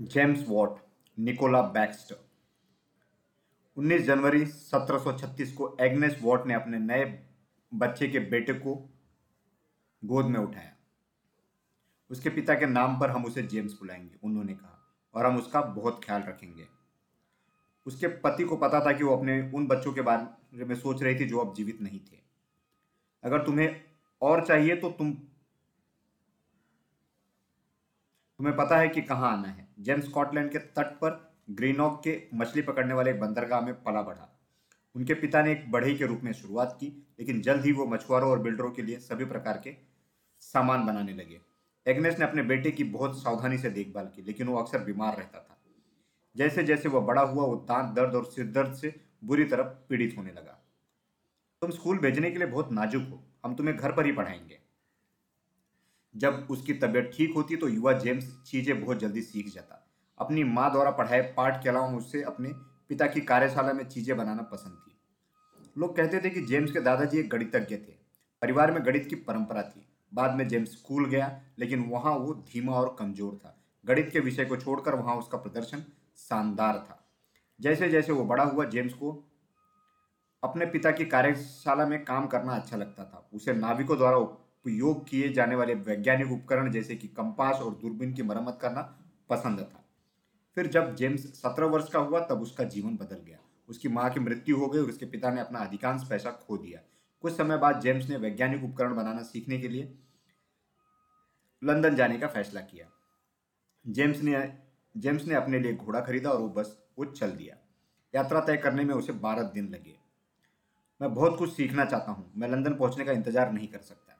James Watt, Nicola Baxter. 19 जनवरी 1736 को Agnes what ने अपने नए बच्चे के बेटे को गोद में उठाया। उसके पिता के नाम पर हम उसे जेम्स बुलाएँगे, उन्होंने कहा, और हम उसका बहुत ख्याल रखेंगे। उसके पति को पता था कि वो अपने उन बच्चों के बारे में सोच रही थी जो अब जीवित नहीं थे। अगर तुम्हें और चाहिए तो तुम तुम्हें पता है कि कहाँ आना है। जेम्स स्कॉटलैंड के तट पर, ग्रीनॉक के मछली पकड़ने वाले बंदरगाह में पला बढ़ा। उनके पिता ने एक बढ़ई के रूप में शुरुआत की, लेकिन जल्द ही वो मछुआरों और बिल्डरों के लिए सभी प्रकार के सामान बनाने लगे। एग्नेस ने अपने बेटे की बहुत सावधानी से देखभाल की, लेकिन वो अक्सर बीमार रहता था। जैसे जैसे वह बड़ा हुआ, वो दांत, दर्द और सिर दर्द से बुरी तरह पीड़ित होने लगा। तुम स्कूल भेजने के लिए बहुत नाजुक हो। हम तुम्हें घर पर ही पढ़ाएँगे। जब उसकी तबीयत ठीक होती तो युवा जेम्स चीज़ें बहुत जल्दी सीख जाता। अपनी माँ द्वारा पढ़ाए पाठ के अलावा मुझसे अपने पिता की कार्यशाला में चीज़ें बनाना पसंद थी। लोग कहते थे कि जेम्स के दादाजी एक गणितज्ञ थे। परिवार में गणित की परंपरा थी। बाद में जेम्स स्कूल गया, लेकिन वहाँ वो धीमा और कमज़ोर था। गणित के विषय को छोड़कर वहाँ उसका प्रदर्शन शानदार था। जैसे जैसे वो बड़ा हुआ, जेम्स को अपने पिता की कार्यशाला में काम करना अच्छा लगता था। उसे नाविकों द्वारा उपयोग किए जाने वाले वैज्ञानिक उपकरण जैसे कि कंपास और दूरबीन की मरम्मत करना पसंद था। फिर जब जेम्स सत्रह वर्ष का हुआ, तब उसका जीवन बदल गया। उसकी माँ की मृत्यु हो गई और उसके पिता ने अपना अधिकांश पैसा खो दिया। कुछ समय बाद जेम्स ने वैज्ञानिक उपकरण बनाना सीखने के लिए लंदन जाने का फैसला किया। जेम्स ने जेम्स ने अपने लिए घोड़ा खरीदा और वो बस वो चल दिया। यात्रा तय करने में उसे बारह दिन लगे। मैं बहुत कुछ सीखना चाहता हूँ। मैं लंदन पहुँचने का इंतज़ार नहीं कर सकता।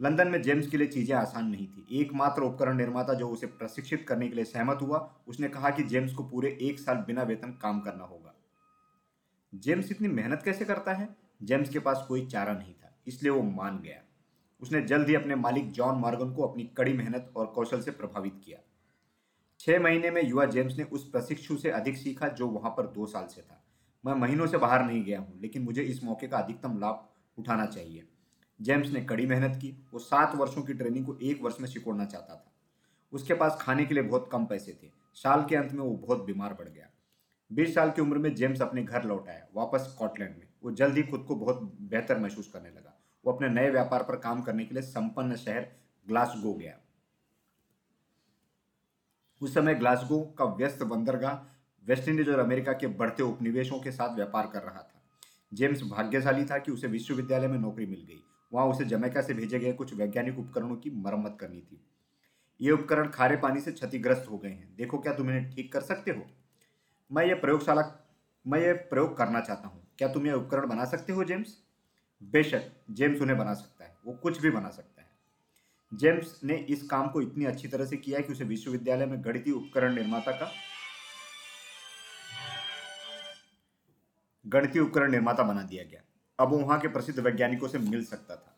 लंदन में जेम्स के लिए चीज़ें आसान नहीं थी। एकमात्र उपकरण निर्माता जो उसे प्रशिक्षित करने के लिए सहमत हुआ, उसने कहा कि जेम्स को पूरे एक साल बिना वेतन काम करना होगा। जेम्स इतनी मेहनत कैसे करता है? जेम्स के पास कोई चारा नहीं था, इसलिए वो मान गया। उसने जल्द ही अपने मालिक जॉन मार्गन को अपनी कड़ी मेहनत और कौशल से प्रभावित किया। छह महीने में युवा जेम्स ने उस प्रशिक्षु से अधिक सीखा जो वहाँ पर दो साल से था। मैं महीनों से बाहर नहीं गया हूँ, लेकिन मुझे इस मौके का अधिकतम लाभ उठाना चाहिए। जेम्स ने कड़ी मेहनत की। वो सात वर्षों की ट्रेनिंग को एक वर्ष में सिकोड़ना चाहता था। उसके पास खाने के लिए बहुत कम पैसे थे। साल के अंत में वो बहुत बीमार पड़ गया। बीस साल की उम्र में जेम्स अपने घर लौट आया, वापस स्कॉटलैंड में। वो जल्द ही खुद को बहुत बेहतर महसूस करने लगा। वो अपने नए व्यापार पर काम करने के लिए संपन्न शहर ग्लासगो गया। उस समय ग्लासगो का व्यस्त बंदरगाह वेस्ट इंडीज और अमेरिका के बढ़ते उपनिवेशों के साथ व्यापार कर रहा था। जेम्स भाग्यशाली था कि उसे विश्वविद्यालय में नौकरी मिल गई। वहाँ उसे जमैका से भेजे गए कुछ वैज्ञानिक उपकरणों की मरम्मत करनी थी। ये उपकरण खारे पानी से क्षतिग्रस्त हो गए हैं। देखो क्या तुम इन्हें ठीक कर सकते हो? मैं ये प्रयोगशाला, मैं ये प्रयोग करना चाहता हूँ। क्या तुम ये उपकरण बना सकते हो, जेम्स? बेशक, जेम्स उन्हें बना सकता है। वो कुछ भी बना सकता है। जेम्स ने इस काम को इतनी अच्छी तरह से किया कि उसे विश्वविद्यालय में गणितीय उपकरण निर्माता का, गणितीय उपकरण निर्माता बना दिया गया। अब वहाँ के प्रसिद्ध वैज्ञानिकों से मिल सकता था।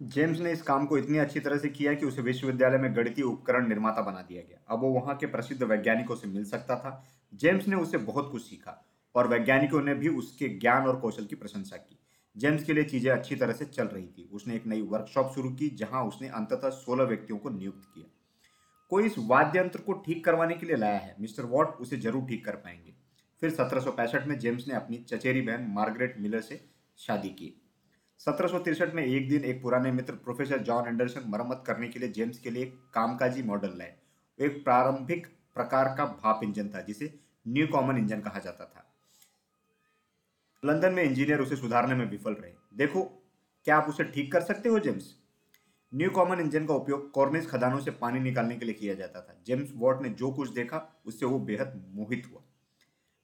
जेम्स ने इस काम को इतनी अच्छी तरह से किया कि उसे विश्वविद्यालय में गणितीय उपकरण निर्माता बना दिया गया। अब वो वहाँ के प्रसिद्ध वैज्ञानिकों से मिल सकता था। जेम्स ने उसे बहुत कुछ सीखा और वैज्ञानिकों ने भी उसके ज्ञान और कौशल की प्रशंसा की। जेम्स के लिए चीज़ें अच्छी तरह से चल रही थी। उसने एक नई वर्कशॉप शुरू की, जहाँ उसने अंततः सोलह व्यक्तियों को नियुक्त किया। कोई इस वाद्य यंत्र को ठीक करवाने के लिए लाया है। मिस्टर वॉट उसे ज़रूर ठीक कर पाएँगे। फिर सत्रह में जेम्स ने अपनी चचेरी बहन मार्गरेट मिलर से शादी की। सत्रह में एक दिन एक पुराने मित्र प्रोफेसर जॉन एंडरसन मरम्मत करने के लिए जेम्स के लिए कामकाजी मॉडल लाए। एक प्रारंभिक प्रकार का भाप इंजन था, जिसे न्यू कॉमन इंजन कहा जाता था। लंदन में इंजीनियर उसे सुधारने में विफल रहे। देखो, क्या आप उसे ठीक कर सकते हो जेम्स? न्यू कॉमन इंजन का उपयोग कॉर्निस खदानों से पानी निकालने के लिए किया जाता था। जेम्स वॉट ने जो कुछ देखा, उससे वो बेहद मोहित हुआ।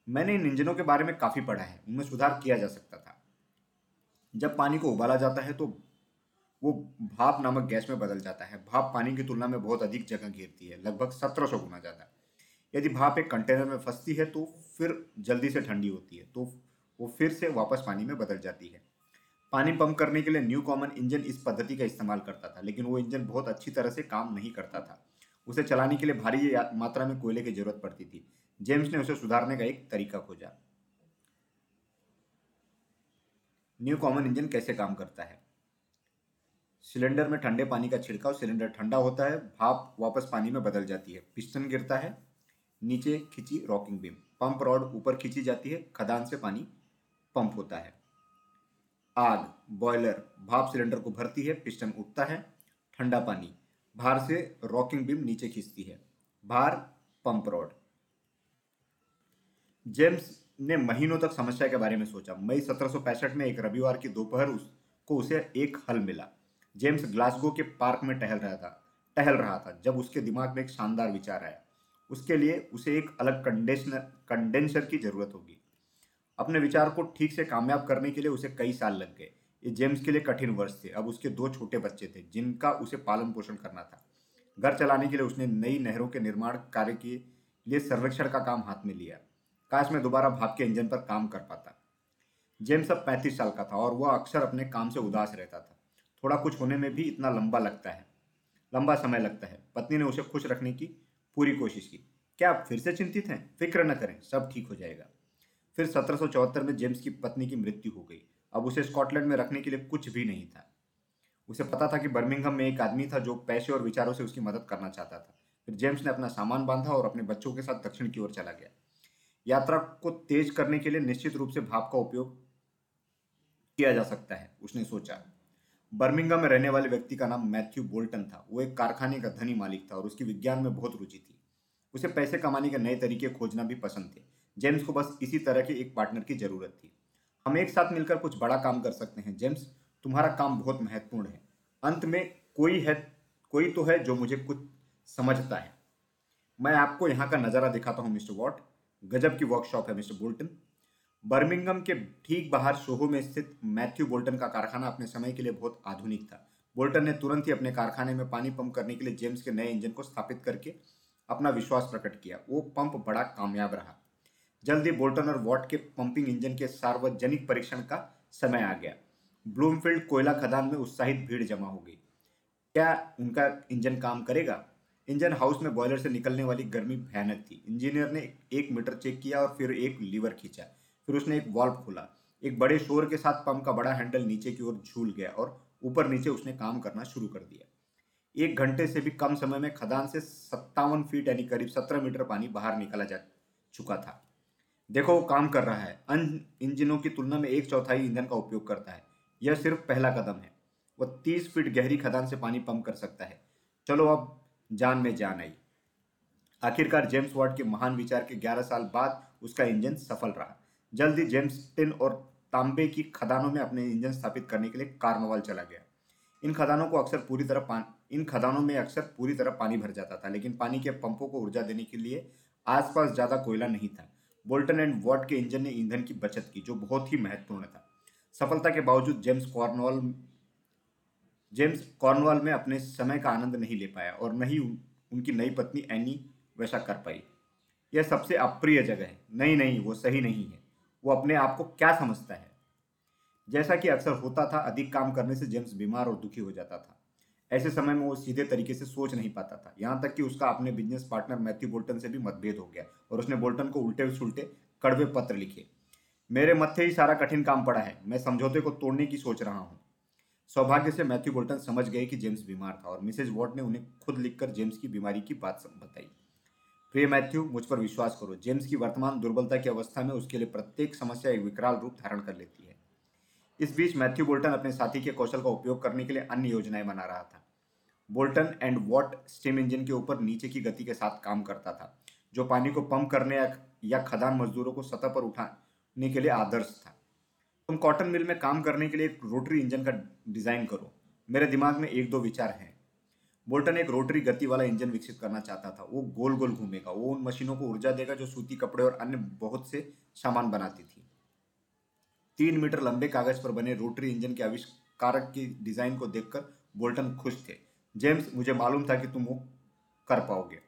मैंने इन इंजनों के बारे में काफ़ी पढ़ा है। उनमें सुधार किया जा सकता था। जब पानी को उबाला जाता है तो वो भाप नामक गैस में बदल जाता है। भाप पानी की तुलना में बहुत अधिक जगह घेरती है, लगभग सत्रह सौ गुना ज़्यादा। यदि भाप एक कंटेनर में फंसती है तो फिर जल्दी से ठंडी होती है तो वो फिर से वापस पानी में बदल जाती है। पानी पंप करने के लिए न्यू कॉमन इंजन इस पद्धति का इस्तेमाल करता था, लेकिन वो इंजन बहुत अच्छी तरह से काम नहीं करता था। उसे चलाने के लिए भारी मात्रा में कोयले की ज़रूरत पड़ती थी। जेम्स ने उसे सुधारने का एक तरीका खोजा। न्यू कॉमन इंजन कैसे काम करता है? सिलेंडर में ठंडे पानी का छिड़काव, सिलेंडर ठंडा होता है, भाप वापस पानी में बदल जाती है, पिस्टन गिरता है, नीचे खिंची रॉकिंग बीम, पंप रॉड ऊपर खींची जाती है, खदान से पानी पंप होता है। आग बॉयलर भाप सिलेंडर को भरती है पिस्टन उठता है, ठंडा पानी। भार से रॉकिंग बीम नीचे खींचती है। भार पंप रॉड जेम्स ने महीनों तक समस्या के बारे में सोचा। मई सत्रह सौ पैंसठ में एक रविवार की दोपहर उसको उसे एक हल मिला। जेम्स ग्लासगो के पार्क में टहल रहा था। टहल रहा था, जब उसके दिमाग में एक शानदार विचार आया। उसके लिए उसे एक अलग कंडेंसर कंडेंसर की ज़रूरत होगी। अपने विचार को ठीक से कामयाब करने के लिए उसे कई साल लग गए। ये जेम्स के लिए कठिन वर्ष थे। अब उसके दो छोटे बच्चे थे, जिनका उसे पालन पोषण करना था। घर चलाने के लिए उसने नई नहरों के निर्माण कार्य के लिए सर्वेक्षण का काम हाथ में लिया। काश में दोबारा भाप के इंजन पर काम कर पाता। जेम्स अब पैंतीस साल का था और वह अक्सर अपने काम से उदास रहता था। थोड़ा कुछ होने में भी इतना लंबा लगता है। लंबा समय लगता है। पत्नी ने उसे खुश रखने की पूरी कोशिश की। क्या आप फिर से चिंतित हैं? फ़िक्र न करें, सब ठीक हो जाएगा। फिर सत्रह में जेम्स की पत्नी की मृत्यु हो गई। अब उसे स्कॉटलैंड में रखने के लिए कुछ भी नहीं था। उसे पता था कि बर्मिंगहम में एक आदमी था जो पैसे और विचारों से उसकी मदद करना चाहता था। फिर जेम्स ने अपना सामान बांधा और अपने बच्चों के साथ दक्षिण की ओर चला गया। यात्रा को तेज करने के लिए निश्चित रूप से भाप का उपयोग किया जा सकता है, उसने सोचा। बर्मिंगम में रहने वाले व्यक्ति का नाम मैथ्यू बोल्टन था। वो एक कारखाने का धनी मालिक था और उसकी विज्ञान में बहुत रुचि थी। उसे पैसे कमाने के नए तरीके खोजना भी पसंद थे। जेम्स को बस इसी तरह के एक पार्टनर की ज़रूरत थी। हम एक साथ मिलकर कुछ बड़ा काम कर सकते हैं, जेम्स। तुम्हारा काम बहुत महत्वपूर्ण है। अंत में कोई है, कोई तो है जो मुझे कुछ समझता है। मैं आपको यहाँ का नज़ारा दिखाता हूँ, मिस्टर वॉट। गजब की वर्कशॉप है, मिस्टर बोल्टन। बर्मिंगम के ठीक बाहर सोहो में स्थित मैथ्यू बोल्टन का कारखाना अपने समय के लिए बहुत आधुनिक था। बोल्टन ने तुरंत ही अपने कारखाने में पानी पंप करने के लिए जेम्स के नए इंजन को स्थापित करके अपना विश्वास प्रकट किया। वो पंप बड़ा कामयाब रहा। जल्दी बोल्टन और वॉट के पंपिंग इंजन के सार्वजनिक परीक्षण का समय आ गया। ब्लूमफील्ड कोयला खदान में उत्साहित भीड़ जमा हो गई क्या उनका इंजन काम करेगा? इंजन हाउस में बॉयलर से निकलने वाली गर्मी भयानक थी। इंजीनियर ने एक मीटर चेक किया और फिर एक लीवर खींचा। फिर उसने एक वॉल्व खोला। एक बड़े शोर के साथ पंप का बड़ा हैंडल नीचे की ओर झूल गया और ऊपर नीचे उसने काम करना शुरू कर दिया। एक घंटे से भी कम समय में खदान से सत्तावन फीट यानी करीब सत्रह मीटर पानी बाहर निकाला जा चुका था। देखो, वो काम कर रहा है। अन्य इंजनों की तुलना में एक चौथाई ईंधन का उपयोग करता है। यह सिर्फ़ पहला कदम है। वह तीस फीट गहरी खदान से पानी पंप कर सकता है। चलो, अब जान में जान आई। आखिरकार जेम्स वॉट के महान विचार के 11 साल बाद उसका इंजन सफल रहा। जल्द ही जेम्स टिन और तांबे की खदानों में अपने इंजन स्थापित करने के लिए कार्नवाल चला गया। इन खदानों को अक्सर पूरी तरह पान इन खदानों में अक्सर पूरी तरह पानी भर जाता था, लेकिन पानी के पंपों को ऊर्जा देने के लिए आसपास ज़्यादा कोयला नहीं था। बोल्टन एंड वॉट के इंजन ने ईंधन की बचत की, जो बहुत ही महत्वपूर्ण था। सफलता के बावजूद जेम्स कॉर्नवाल जेम्स कॉर्नवाल में अपने समय का आनंद नहीं ले पाया और न ही उनकी नई पत्नी एनी वैसा कर पाई। यह सबसे अप्रिय जगह है। नहीं नहीं, वो सही नहीं है। वो अपने आप को क्या समझता है? जैसा कि अक्सर होता था, अधिक काम करने से जेम्स बीमार और दुखी हो जाता था। ऐसे समय में वो सीधे तरीके से सोच नहीं पाता था। यहाँ तक कि उसका अपने बिज़नेस पार्टनर मैथ्यू बोल्टन से भी मतभेद हो गया और उसने बोल्टन को उल्टे सुलटे कड़वे पत्र लिखे। मेरे मत्थे ही सारा कठिन काम पड़ा है। मैं समझौते को तोड़ने की सोच रहा हूँ। सौभाग्य से मैथ्यू बोल्टन समझ गए कि जेम्स बीमार था और मिसेज वॉट ने उन्हें खुद लिखकर जेम्स की बीमारी की बात बताई। प्रिय मैथ्यू मुझ पर विश्वास करो जेम्स की वर्तमान दुर्बलता की अवस्था में उसके लिए प्रत्येक समस्या एक विकराल रूप धारण कर लेती है। इस बीच मैथ्यू बोल्टन अपने साथी के कौशल का उपयोग करने के लिए अन्य योजनाएँ बना रहा था। Boulton and Watt steam engine के ऊपर नीचे की गति के साथ काम करता था, जो पानी को पंप करने या खदान मजदूरों को सतह पर उठाने के लिए आदर्श था। तुम कॉटन मिल में काम करने के लिए एक रोटरी इंजन का डिज़ाइन करो। मेरे दिमाग में एक दो विचार हैं। बोल्टन एक रोटरी गति वाला इंजन विकसित करना चाहता था। वो गोल गोल घूमेगा। वो उन मशीनों को ऊर्जा देगा जो सूती कपड़े और अन्य बहुत से सामान बनाती थी। तीन मीटर लंबे कागज़ पर बने रोटरी इंजन के आविष्कारक की डिज़ाइन को देखकर बोल्टन खुश थे। जेम्स, मुझे मालूम था कि तुम वो कर पाओगे।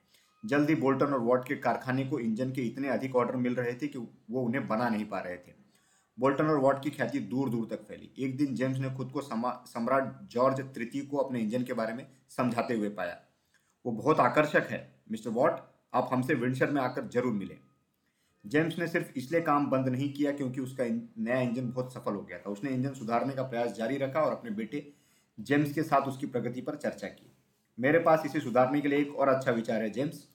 जल्दी बोल्टन और वॉट के कारखाने को इंजन के इतने अधिक ऑर्डर मिल रहे थे कि वो उन्हें बना नहीं पा रहे थे। बोल्टन और वॉट की ख्याति दूर दूर तक फैली। एक दिन जेम्स ने खुद को सम्राट जॉर्ज तृतीय को अपने इंजन के बारे में समझाते हुए पाया। वो बहुत आकर्षक है, मिस्टर वॉट। आप हमसे विंडसर में आकर ज़रूर मिले। जेम्स ने सिर्फ़ इसलिए काम बंद नहीं किया क्योंकि उसका नया इंजन बहुत सफल हो गया था। उसने इंजन सुधारने का प्रयास जारी रखा और अपने बेटे जेम्स के साथ उसकी प्रगति पर चर्चा की। मेरे पास इसे सुधारने के लिए एक और अच्छा विचार है, जेम्स।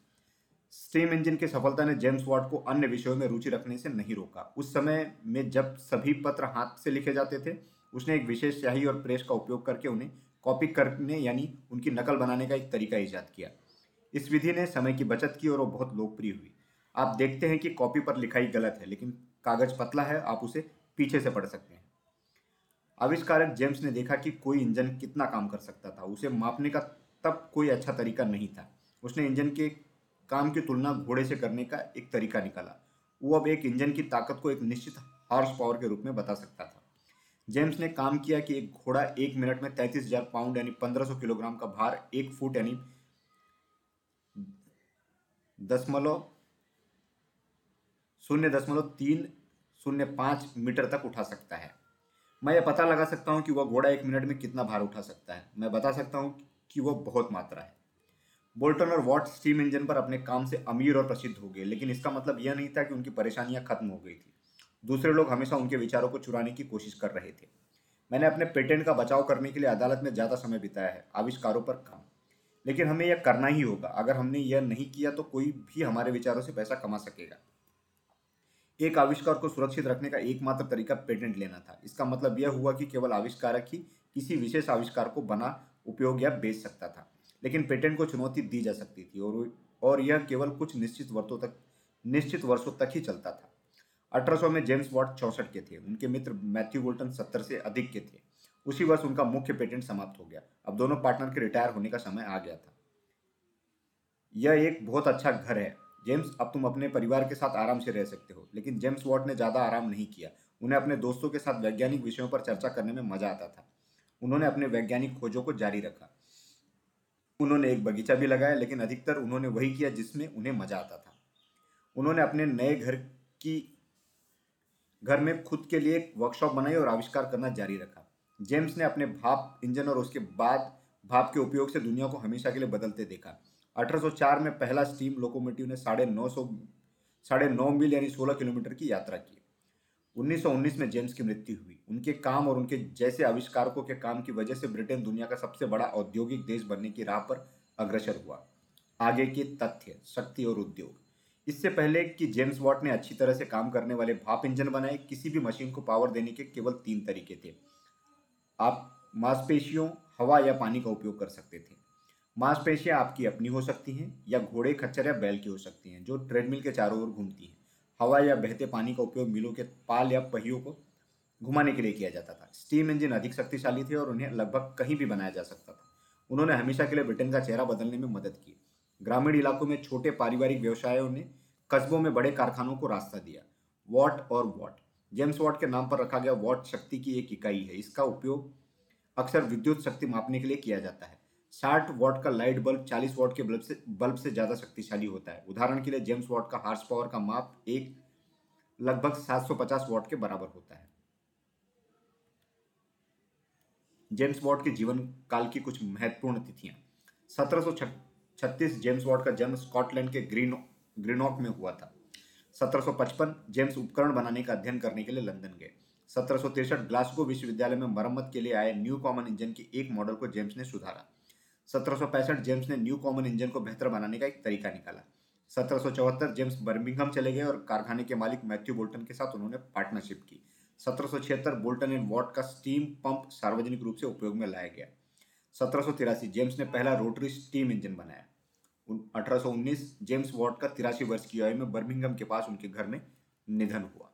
स्टीम इंजन की सफलता ने जेम्स वॉट को अन्य विषयों में रुचि रखने से नहीं रोका। उस समय में जब सभी पत्र हाथ से लिखे जाते थे, उसने एक विशेष स्याही और प्रेस का उपयोग करके उन्हें कॉपी करने यानी उनकी नकल बनाने का एक तरीका ईजाद किया। इस विधि ने समय की बचत की और वो बहुत लोकप्रिय हुई। आप देखते हैं कि कॉपी पर लिखाई गलत है, लेकिन कागज़ पतला है, आप उसे पीछे से पढ़ सकते हैं। आविष्कारक जेम्स ने देखा कि कोई इंजन कितना काम कर सकता था। उसे मापने का तब कोई अच्छा तरीका नहीं था। उसने इंजन के काम की तुलना घोड़े से करने का एक तरीका निकाला। वो अब एक इंजन की ताकत को एक निश्चित हॉर्स पावर के रूप में बता सकता था। जेम्स ने काम किया कि एक घोड़ा एक मिनट में तैंतीस हज़ार पाउंड यानी पंद्रह सौ किलोग्राम का भार एक फुट यानी दशमलव शून्य दशमलव तीन शून्य पाँच मीटर तक उठा सकता है। मैं यह पता लगा सकता हूँ कि वह घोड़ा एक मिनट में कितना भार उठा सकता है। मैं बता सकता हूँ कि वह बहुत मात्रा है। बोल्टन और वॉट स्टीम इंजन पर अपने काम से अमीर और प्रसिद्ध हो गए, लेकिन इसका मतलब यह नहीं था कि उनकी परेशानियाँ खत्म हो गई थी। दूसरे लोग हमेशा उनके विचारों को चुराने की कोशिश कर रहे थे। मैंने अपने पेटेंट का बचाव करने के लिए अदालत में ज़्यादा समय बिताया है, आविष्कारों पर काम। लेकिन हमें यह करना ही होगा। अगर हमने यह नहीं किया तो कोई भी हमारे विचारों से पैसा कमा सकेगा। एक आविष्कार को सुरक्षित रखने का एकमात्र तरीका पेटेंट लेना था। इसका मतलब यह हुआ कि केवल आविष्कारक ही किसी विशेष आविष्कार को बना, उपयोग या बेच सकता था, लेकिन पेटेंट को चुनौती दी जा सकती थी और और यह केवल कुछ निश्चित वर्षों तक, निश्चित वर्षों तक ही चलता था। अठारह सौ में जेम्स वॉट चौंसठ के थे। उनके मित्र मैथ्यू बोल्टन सत्तर से अधिक के थे। उसी वर्ष उनका मुख्य पेटेंट समाप्त हो गया। अब दोनों पार्टनर के रिटायर होने का समय आ गया था। यह एक बहुत अच्छा घर है। जेम्स, अब तुम अपने परिवार के साथ आराम से रह सकते हो। लेकिन जेम्स वॉट ने ज़्यादा आराम नहीं किया। उन्हें अपने दोस्तों के साथ वैज्ञानिक विषयों पर चर्चा करने में मज़ा आता था। उन्होंने अपने वैज्ञानिक खोजों को जारी रखा। उन्होंने एक बगीचा भी लगाया, लेकिन अधिकतर उन्होंने वही किया जिसमें उन्हें मज़ा आता था। उन्होंने अपने नए घर की, घर में खुद के लिए एक वर्कशॉप बनाई और आविष्कार करना जारी रखा। जेम्स ने अपने भाप इंजन और उसके बाद भाप के उपयोग से दुनिया को हमेशा के लिए बदलते देखा। 1804 में पहला स्टीम लोकोमोटिव ने साढ़े नौ सौ, साढ़े नौ मील यानी 16 किलोमीटर की यात्रा की। 1919 में जेम्स की मृत्यु हुई। उनके काम और उनके जैसे आविष्कारकों के काम की वजह से ब्रिटेन दुनिया का सबसे बड़ा औद्योगिक देश बनने की राह पर अग्रसर हुआ। आगे के तथ्य, शक्ति और उद्योग। इससे पहले कि जेम्स वॉट ने अच्छी तरह से काम करने वाले भाप इंजन बनाए, किसी भी मशीन को पावर देने के केवल तीन तरीके थे। आप मांसपेशियों, हवा या पानी का उपयोग कर सकते थे। मांसपेशियाँ आपकी अपनी हो सकती हैं, या घोड़े, खच्चर, या बैल की हो सकती हैं, जो ट्रेडमिल के चारों ओर घूमती हैं। हवा या बहते पानी का उपयोग मिलों के पाल या पहियों को घुमाने के लिए किया जाता था। स्टीम इंजन अधिक शक्तिशाली थे और उन्हें लगभग कहीं भी बनाया जा सकता था। उन्होंने हमेशा के लिए ब्रिटेन का चेहरा बदलने में मदद की। ग्रामीण इलाकों में छोटे पारिवारिक व्यवसायों ने कस्बों में बड़े कारखानों को रास्ता दिया। वॉट और वॉट। जेम्स वॉट के नाम पर रखा गया वॉट शक्ति की एक इकाई है। इसका उपयोग अक्सर विद्युत शक्ति मापने के लिए किया जाता है। साठ वॉट का लाइट बल्ब, चालीस वॉट के बल्ब से बल्ब से ज़्यादा शक्तिशाली होता है। उदाहरण के लिए जेम्स वॉट का हार्स पावर का माप एक लगभग 750 वॉट के बराबर होता है। जेम्स वॉट के जीवन काल की कुछ महत्वपूर्ण तिथियाँ। सत्रह सौ छत्तीस जेम्स वॉट का जन्म स्कॉटलैंड के ग्रीन, ग्रीनॉक में हुआ था। 1755 जेम्स उपकरण बनाने का अध्ययन करने के लिए लंदन गए। सत्रह ग्लासगो विश्वविद्यालय में मरम्मत के लिए आए न्यू कॉमन इंजन के एक मॉडल को जेम्स ने सुधारा। सत्रह जेम्स ने न्यू कॉमन इंजन को बेहतर बनाने का एक तरीका निकाला। सत्रह सौ चौहत्तर जेम्स बर्मिंगहम चले गए और कारखाने के मालिक मैथ्यू बोल्टन के साथ उन्होंने पार्टनरशिप की। सत्रह बोल्टन एंड वॉट का स्टीम पंप सार्वजनिक रूप से उपयोग में लाया गया। सत्रह सौ तिरासी जेम्स ने पहला रोटरी स्टीम इंजन बनाया। अठारह सौ उन्नीस जेम्स वॉट का तिरासी वर्ष की आयु में बर्मिंगम के पास उनके घर में निधन हुआ।